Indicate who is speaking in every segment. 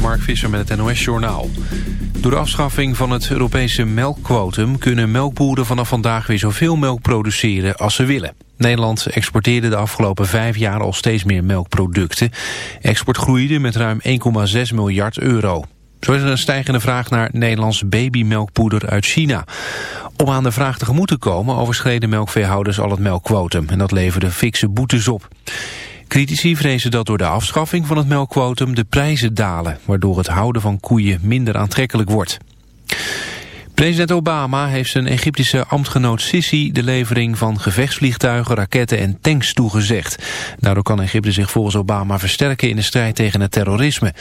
Speaker 1: Mark Visser met het NOS-journaal. Door de afschaffing van het Europese melkquotum... kunnen melkboeren vanaf vandaag weer zoveel melk produceren als ze willen. Nederland exporteerde de afgelopen vijf jaar al steeds meer melkproducten. Export groeide met ruim 1,6 miljard euro. Zo is er een stijgende vraag naar Nederlands babymelkpoeder uit China. Om aan de vraag tegemoet te komen overschreden melkveehouders al het melkquotum. En dat leverde fikse boetes op. Critici vrezen dat door de afschaffing van het melkquotum de prijzen dalen, waardoor het houden van koeien minder aantrekkelijk wordt. President Obama heeft zijn Egyptische ambtgenoot Sisi de levering van gevechtsvliegtuigen, raketten en tanks toegezegd. Daardoor kan Egypte zich volgens Obama versterken in de strijd tegen het terrorisme.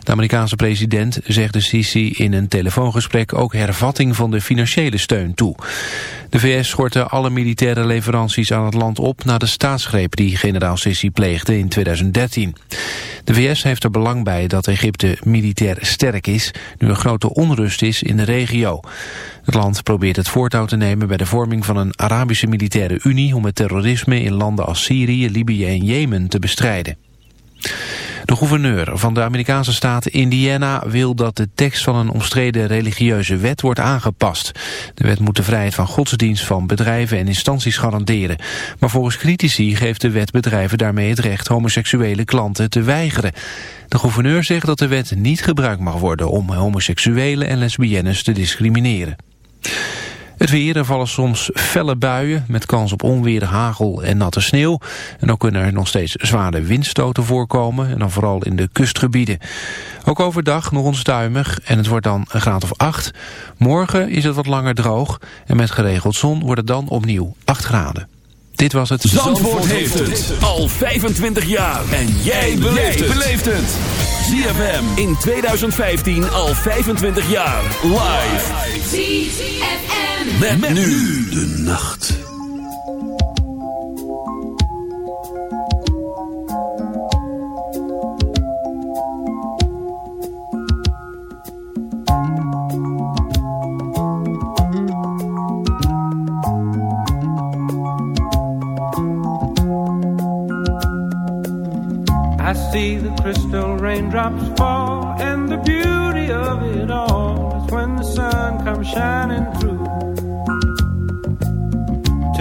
Speaker 1: De Amerikaanse president zegt de Sisi in een telefoongesprek ook hervatting van de financiële steun toe. De VS schortte alle militaire leveranties aan het land op na de staatsgreep die generaal Sisi pleegde in 2013. De VS heeft er belang bij dat Egypte militair sterk is, nu er grote onrust is in de regio. Het land probeert het voortouw te nemen bij de vorming van een Arabische militaire unie om het terrorisme in landen als Syrië, Libië en Jemen te bestrijden. De gouverneur van de Amerikaanse staat Indiana wil dat de tekst van een omstreden religieuze wet wordt aangepast. De wet moet de vrijheid van godsdienst van bedrijven en instanties garanderen. Maar volgens critici geeft de wet bedrijven daarmee het recht homoseksuele klanten te weigeren. De gouverneur zegt dat de wet niet gebruikt mag worden om homoseksuelen en lesbiennes te discrimineren. Het weer, er vallen soms felle buien met kans op onweer, hagel en natte sneeuw. En ook kunnen er nog steeds zware windstoten voorkomen en dan vooral in de kustgebieden. Ook overdag nog onstuimig en het wordt dan een graad of 8. Morgen is het wat langer droog en met geregeld zon wordt het dan opnieuw 8 graden. Dit was het...
Speaker 2: Zandvoort, heeft het al 25 jaar. En jij beleeft het. ZFM in 2015 al 25 jaar. Live.
Speaker 3: ZFM.
Speaker 2: Met, met nu de nacht.
Speaker 4: I see the crystal raindrops fall, and the beauty of it all is when the sun comes shining through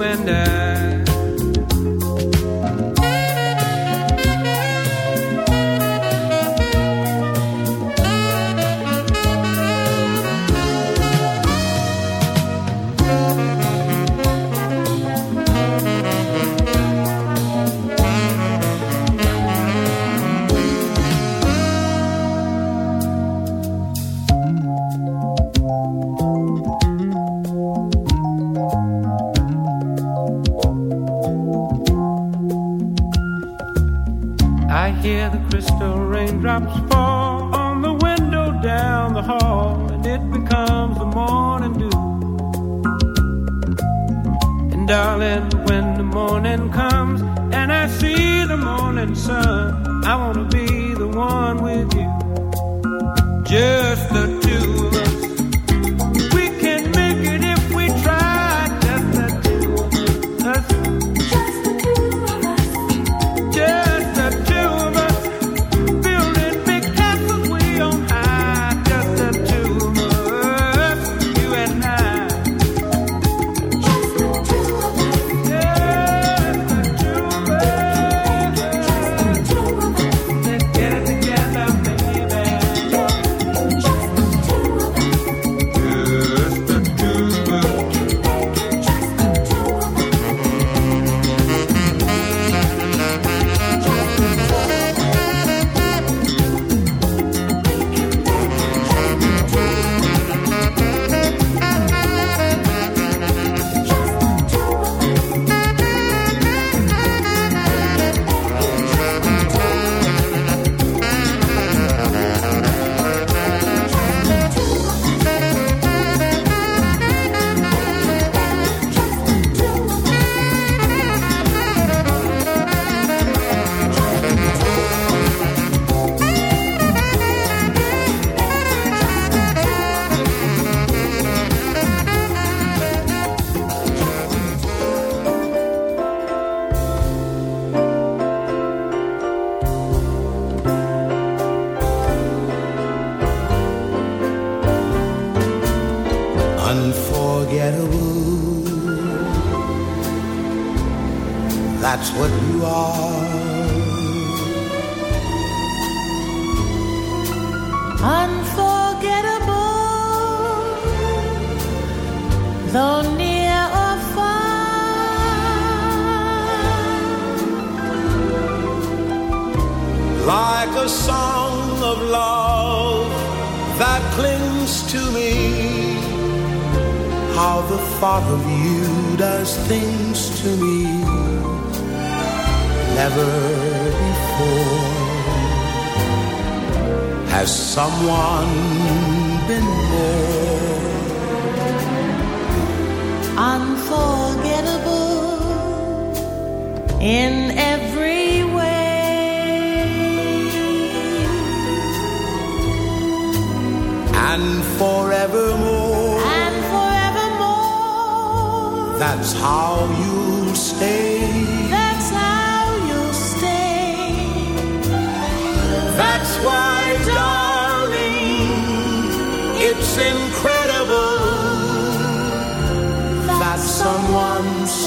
Speaker 4: And. I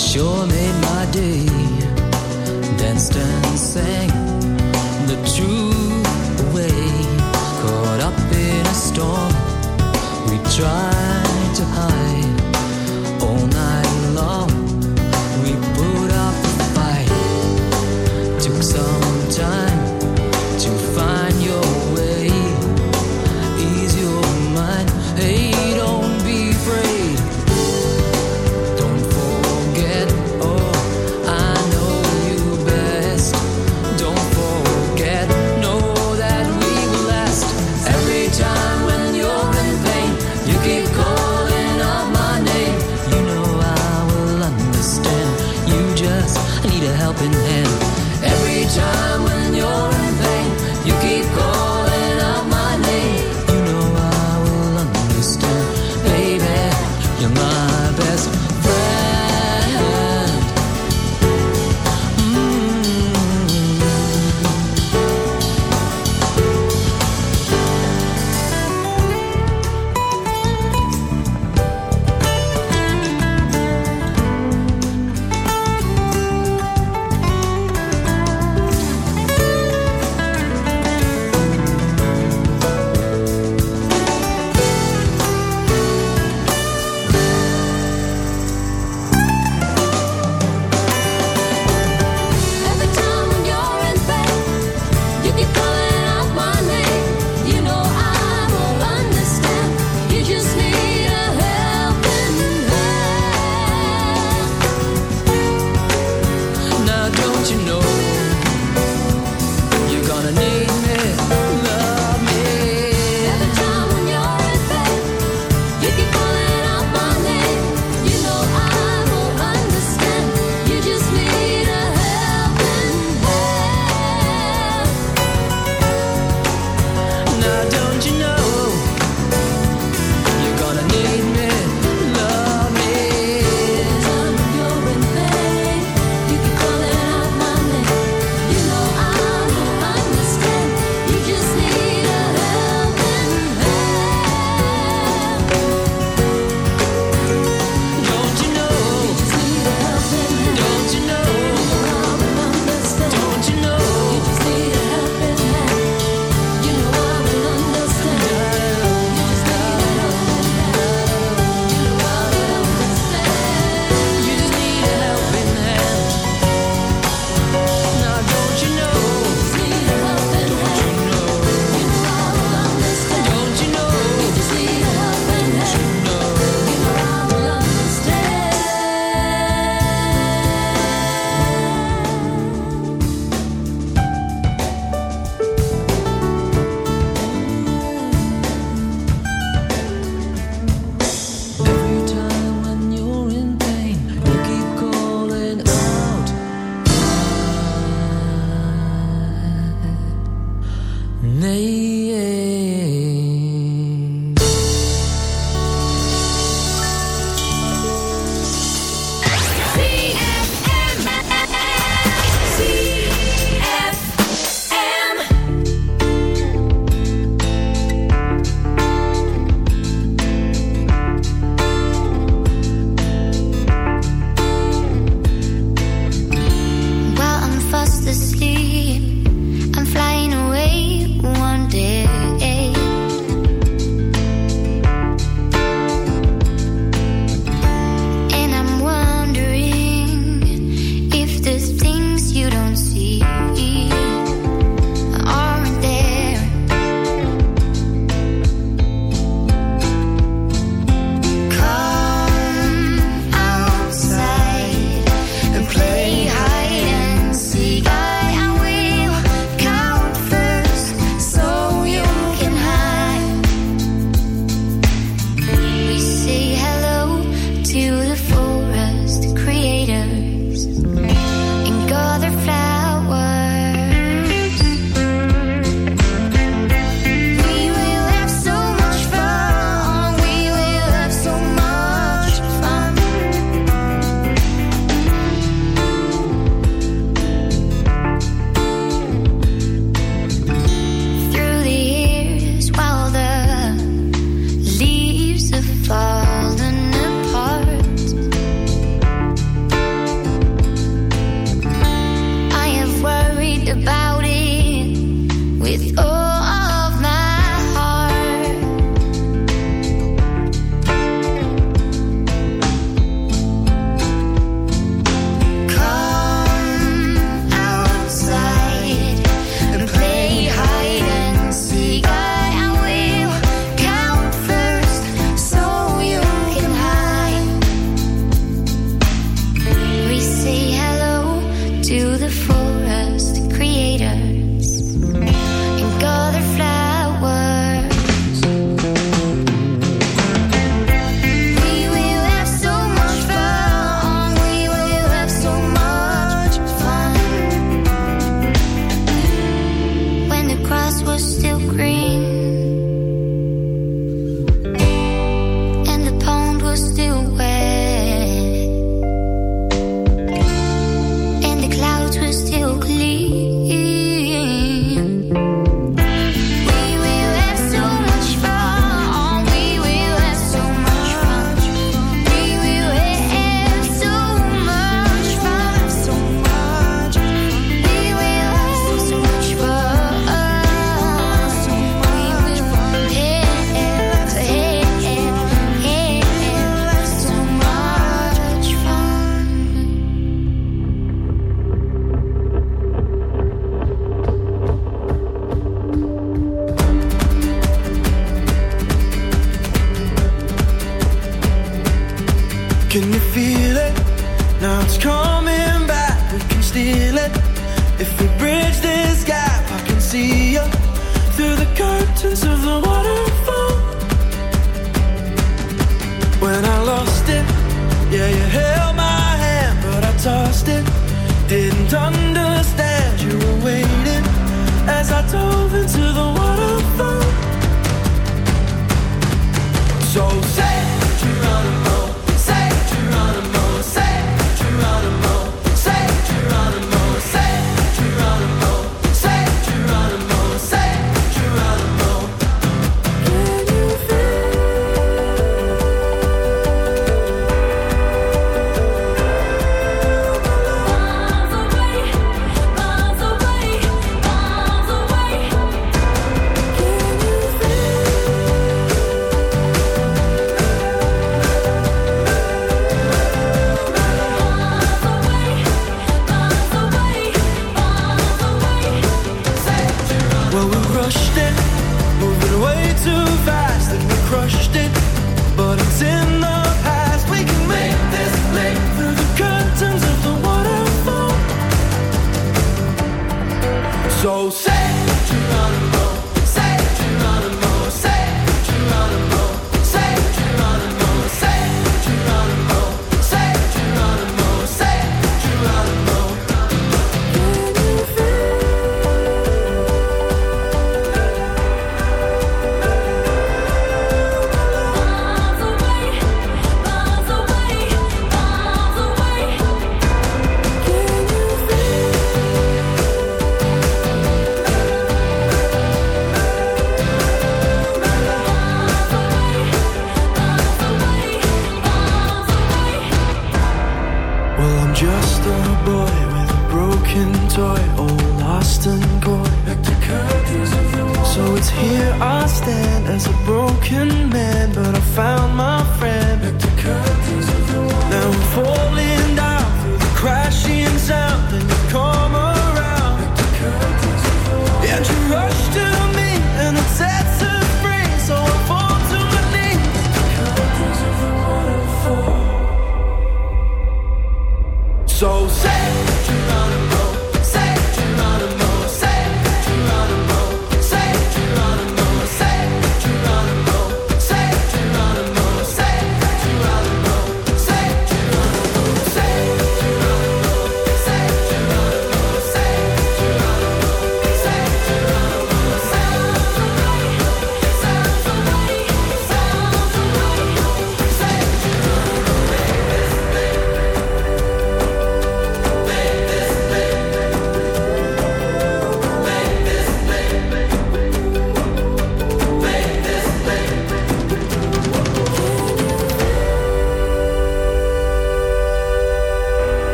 Speaker 5: sure made my day. Danced and sang the true way. Caught up in a storm, we tried.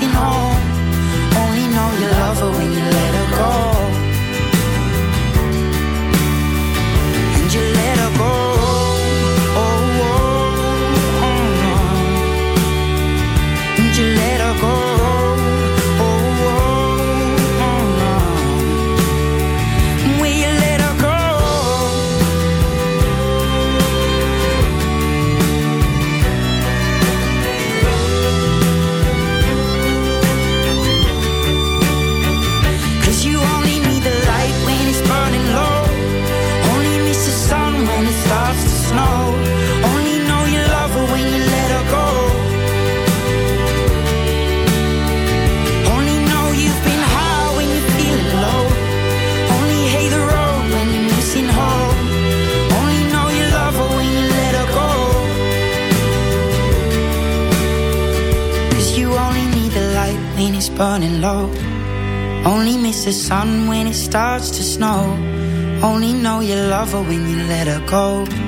Speaker 6: When you're love her when you let her go.